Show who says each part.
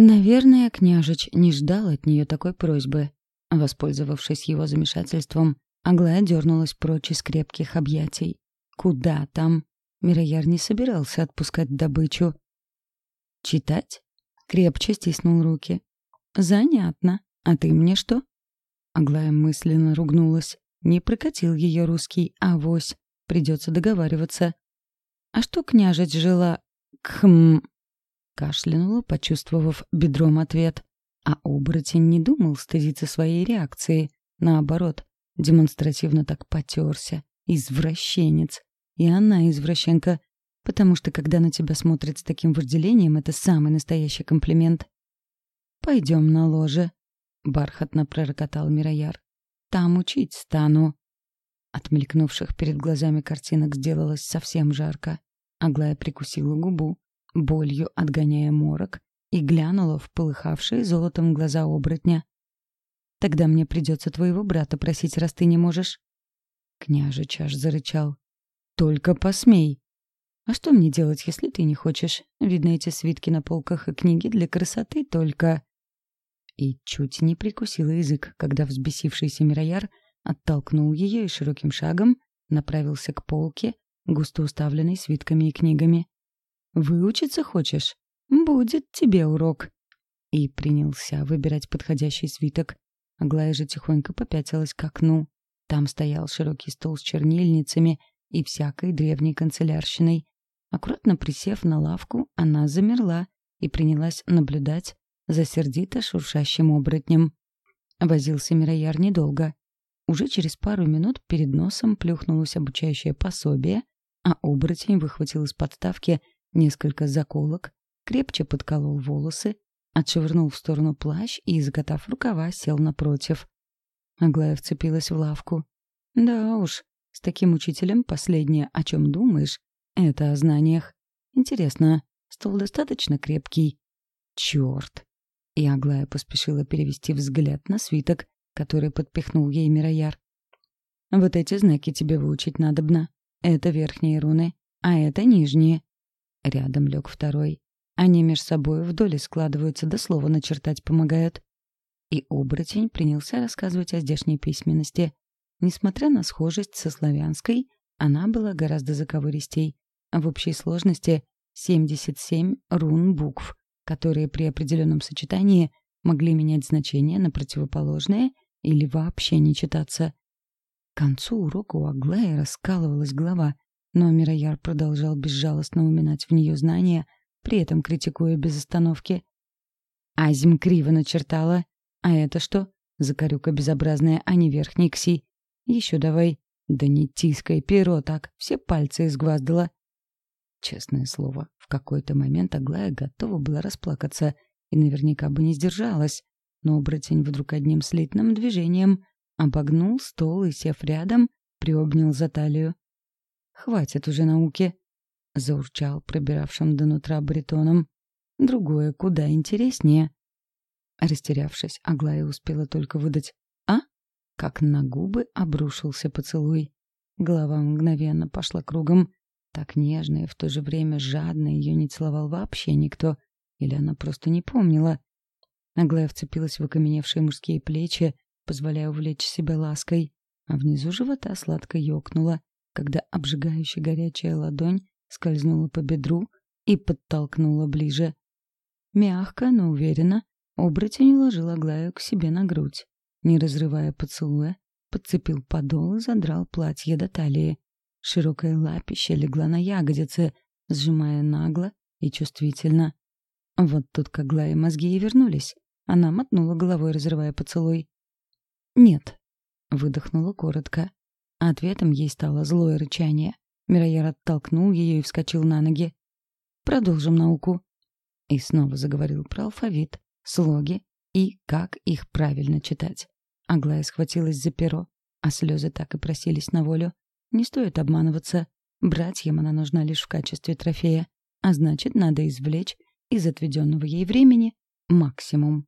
Speaker 1: Наверное, княжич не ждал от нее такой просьбы. Воспользовавшись его замешательством, Аглая дернулась прочь из крепких объятий. Куда там? Мирояр не собирался отпускать добычу. «Читать?» Крепче стиснул руки. «Занятно. А ты мне что?» Аглая мысленно ругнулась. Не прокатил ее русский авось. Придется договариваться. «А что княжить жила...» «Кхм...» Кашлянула, почувствовав бедром ответ. А оборотень не думал стыдиться своей реакции. Наоборот, демонстративно так потерся. Извращенец. И она извращенка. Потому что, когда на тебя смотрят с таким вожделением, это самый настоящий комплимент. «Пойдем на ложе», — бархатно пророкотал Мирояр. «Там учить стану». От мелькнувших перед глазами картинок сделалось совсем жарко. Аглая прикусила губу, болью отгоняя морок, и глянула в полыхавшие золотом глаза оборотня. «Тогда мне придется твоего брата просить, раз ты не можешь». Княжич аж зарычал. «Только посмей!» «А что мне делать, если ты не хочешь? Видно, эти свитки на полках и книги для красоты только...» И чуть не прикусила язык, когда взбесившийся Мирояр оттолкнул ее и широким шагом направился к полке, густо уставленной свитками и книгами. «Выучиться хочешь? Будет тебе урок!» И принялся выбирать подходящий свиток. Аглая же тихонько попятилась к окну. Там стоял широкий стол с чернильницами и всякой древней канцелярщиной. Аккуратно присев на лавку, она замерла и принялась наблюдать за сердито шуршащим оборотнем. Возился Мирояр недолго. Уже через пару минут перед носом плюхнулось обучающее пособие, а оборотень выхватил из подставки несколько заколок, крепче подколол волосы, отшвырнул в сторону плащ и, закатав рукава, сел напротив. Аглая вцепилась в лавку. Да уж, с таким учителем последнее, о чем думаешь, это о знаниях. Интересно, стол достаточно крепкий? Черт! И Аглая поспешила перевести взгляд на свиток, который подпихнул ей Мирояр. Вот эти знаки тебе выучить надобно. Это верхние руны, а это нижние. Рядом лег второй. Они меж собой вдоль складываются, до слова начертать помогают. И оборотень принялся рассказывать о здешней письменности. Несмотря на схожесть со славянской, она была гораздо заковыристей. В общей сложности 77 рун букв, которые при определенном сочетании могли менять значение на противоположные или вообще не читаться. К концу урока у Аглаи раскалывалась голова, но Мирояр продолжал безжалостно уминать в нее знания, при этом критикуя без остановки. Азим криво начертала. А это что? Закорюка безобразная, а не верхний кси. Еще давай. Да не тискай перо так, все пальцы изгваздала. Честное слово, в какой-то момент Аглая готова была расплакаться и наверняка бы не сдержалась. Но оборотень вдруг одним слитным движением обогнул стол и, сев рядом, приобнял за талию. «Хватит уже науки», — заурчал пробиравшим до нутра баритоном. «Другое куда интереснее». Растерявшись, Аглая успела только выдать «А?» Как на губы обрушился поцелуй. Голова мгновенно пошла кругом. Так нежно и в то же время жадно ее не целовал вообще никто. Или она просто не помнила. Аглая вцепилась в окаменевшие мужские плечи, позволяя увлечь себя лаской, а внизу живота сладко ёкнула когда обжигающая горячая ладонь скользнула по бедру и подтолкнула ближе. Мягко, но уверенно оборотень уложил Аглаю к себе на грудь. Не разрывая поцелуя, подцепил подол и задрал платье до талии. Широкое лапище легла на ягодицы, сжимая нагло и чувствительно. Вот тут к Аглае мозги и вернулись. Она мотнула головой, разрывая поцелуй. «Нет», — выдохнула коротко. Ответом ей стало злое рычание. Мирояр оттолкнул ее и вскочил на ноги. «Продолжим науку». И снова заговорил про алфавит, слоги и как их правильно читать. Аглая схватилась за перо, а слезы так и просились на волю. Не стоит обманываться. Братьям она нужна лишь в качестве трофея, а значит, надо извлечь из отведенного ей времени максимум.